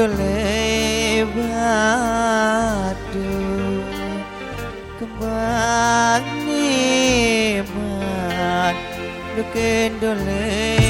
dole batu kembang nimat dukin dole batu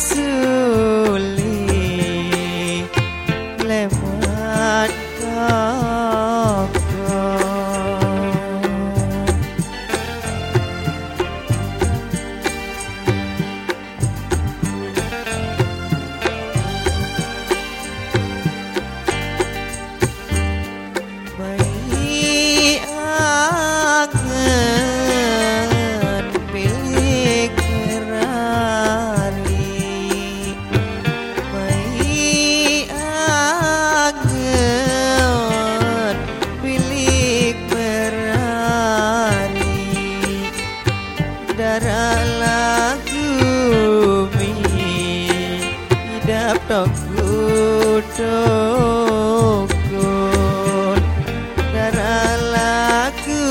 soon. kutuk-kutuk Darah lagu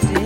that.